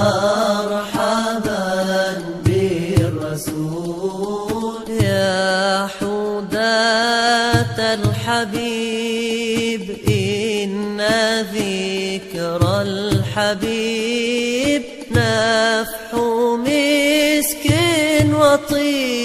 مرحبا بالرسول يا حداة الحبيب إن ذكر الحبيب نفح مسك وطيب.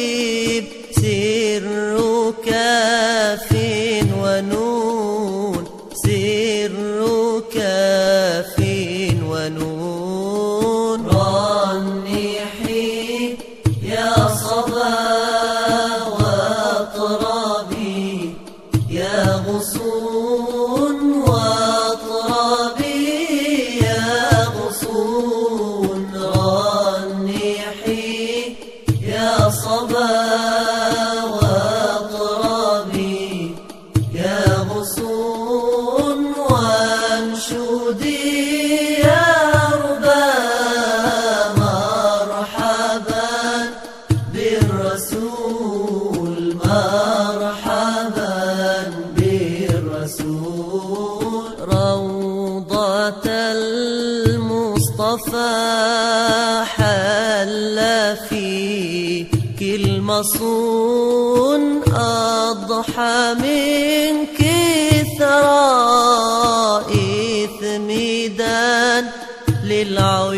المصطفى حل فيك المصون أضحى منك ثراء إثمدان للعيون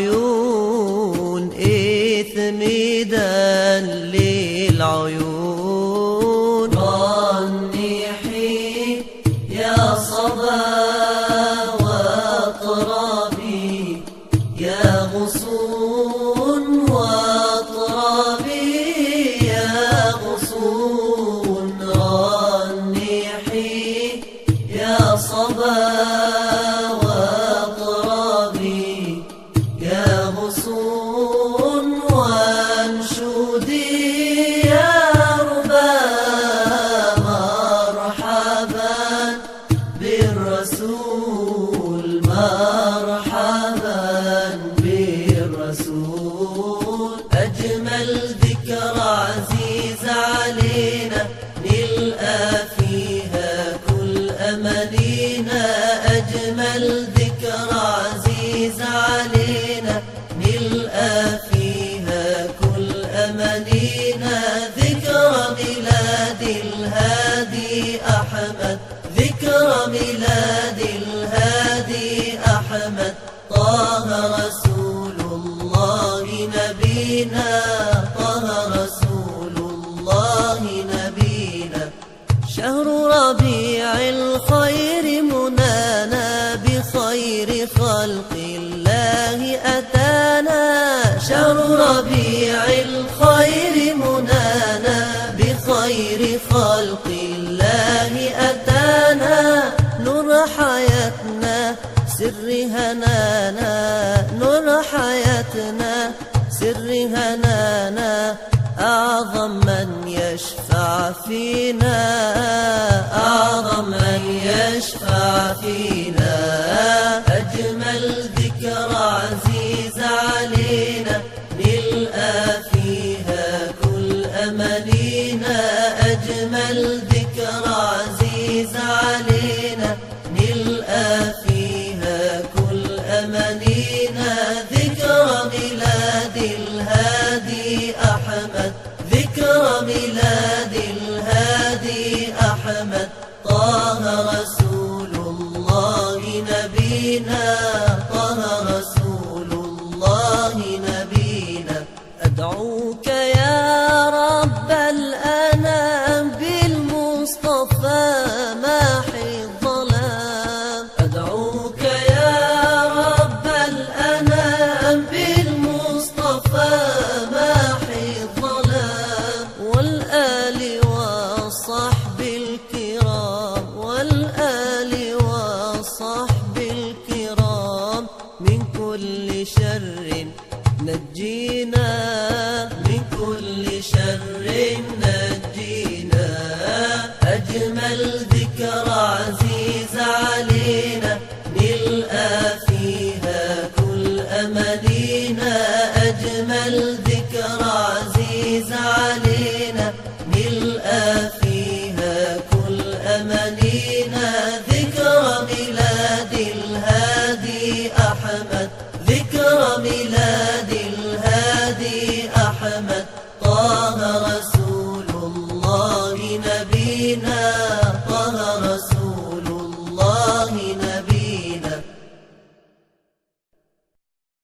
مرحبا بالرسول مرحبا بالرسول. أجمل ذكر عزيز علينا نلقى فيها كل أمانينا. أجمل ذكر عزيز علينا نلقى فيها شهر ربيع الخير منانا بخير خلق الله أتانا. شهر ربيع الخير منانا بخير خلق الله أتانا. نور حياتنا سر هنانا فينا أعظم أن يشفع فينا. أجمل ذكرى عزيز علينا نلقى فيها كل أملينا. أجمل ذكرى عزيز علينا نلقى فيها كل أملينا. ذكرى ميلاد الهادي أحمد. نجينا من كل شر نجينا. أجمل ذكرى عزيز علينا. من الآن olamaz